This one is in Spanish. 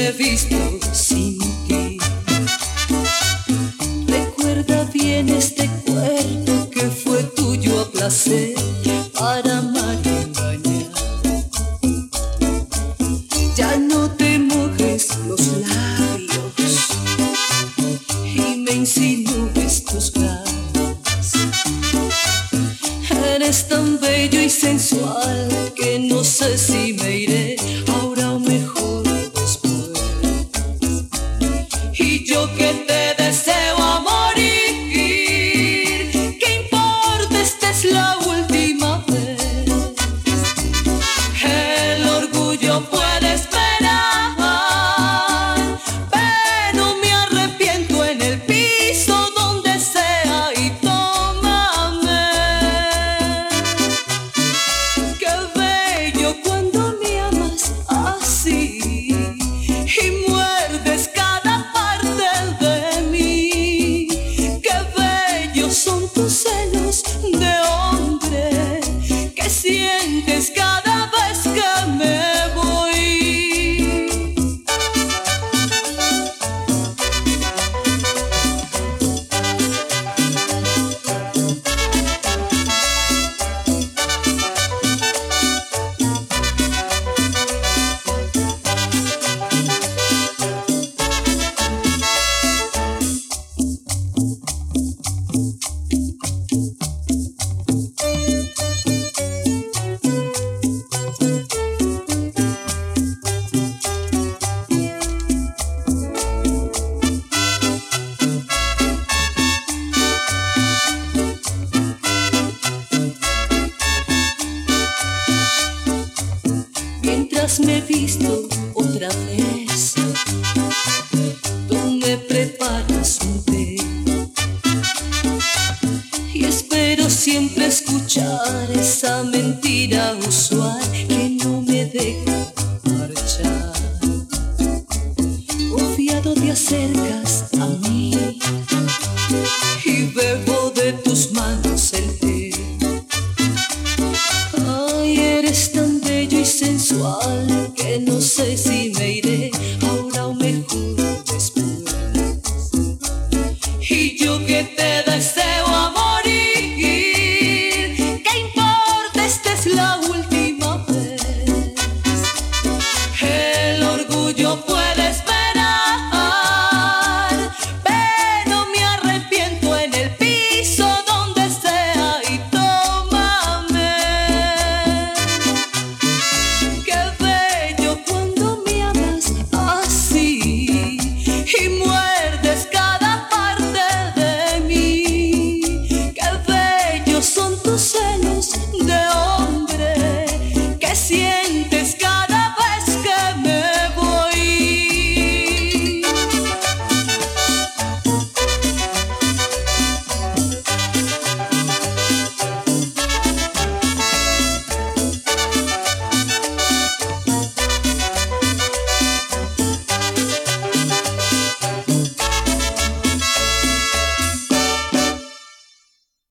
he visto sin ti. Recuerda bien este cuerpo que fue tuyo a placer para amar. Ya no te mojes los labios y me insinúes tus ganas. Eres tan bello y sensual que no sé si me yo que te me he visto otra vez. Tú me preparas un té y espero siempre escuchar esa mentira usual que no me deja marchar. Confiado te acercas no sé si me iré ahora o me juro después. Y yo que te deseo a morir, ¿qué importa? Esta es la última vez. El orgullo puede.